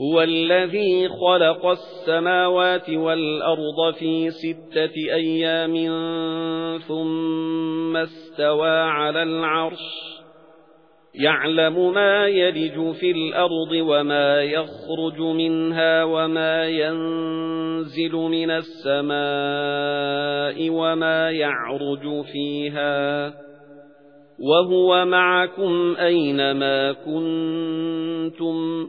هُوَ الَّذِي خَلَقَ السَّمَاوَاتِ وَالْأَرْضَ فِي سِتَّةِ أَيَّامٍ ثُمَّ اسْتَوَى عَلَى الْعَرْشِ. يَعْلَمُ مَا يَلِجُ فِي الْأَرْضِ وَمَا يَخْرُجُ مِنْهَا وَمَا يَنزِلُ مِنَ السَّمَاءِ وَمَا يَعْرُجُ فِيهَا. وَهُوَ مَعَكُمْ أَيْنَمَا كُنتُمْ.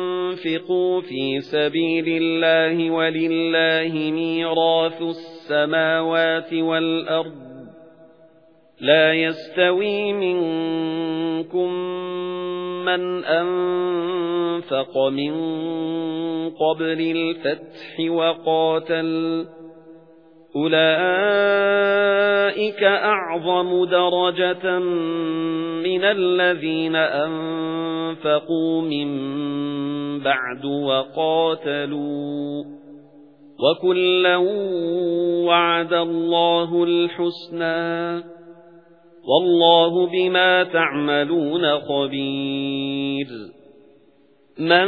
فِي سَبِيلِ اللَّهِ وَلِلَّهِ مِيرَاثُ السَّمَاوَاتِ وَالْأَرْضِ لا يستوي منكم من أنفق من قبل الفتح وقاتل أولئك أعظم درجة من الذين أنفقوا من بعد وقاتلوا وكلا وعد الله الحسنى وَاللَّهُ بِمَا تَعْمَلُونَ خَبِيرٌ مَنْ